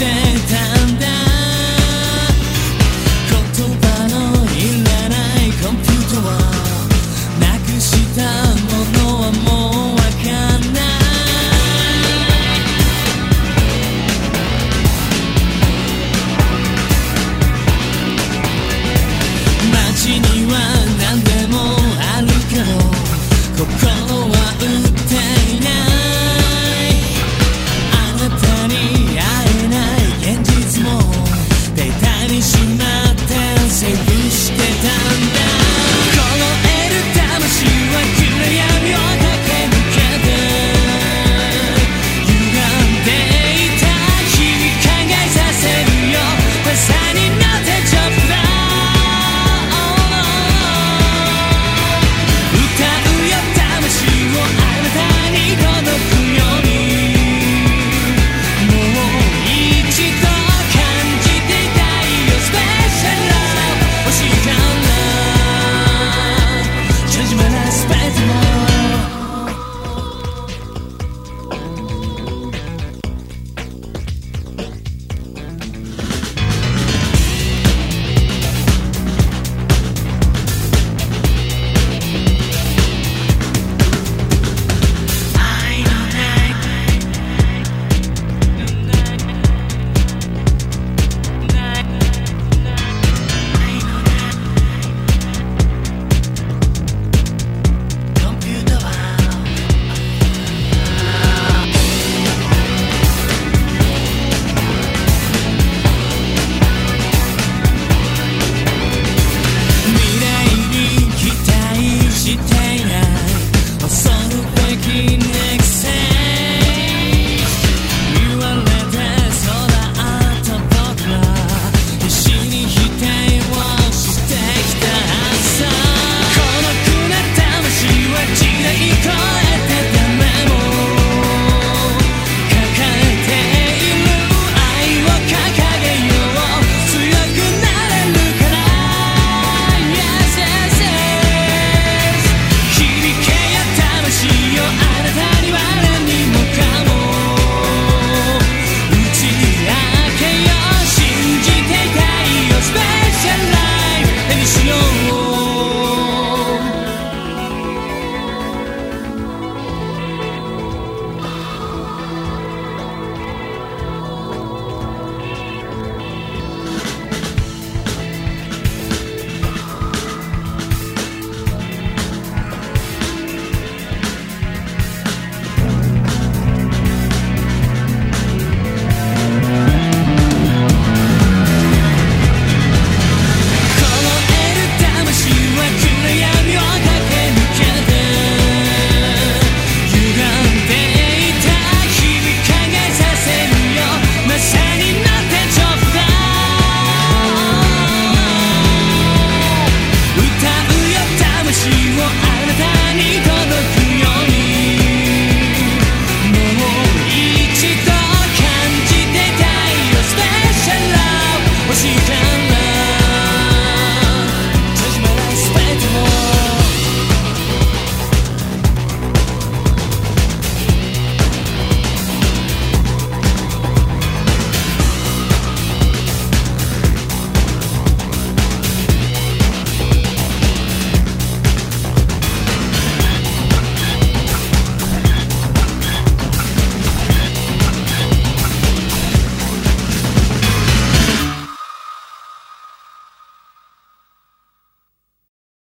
stand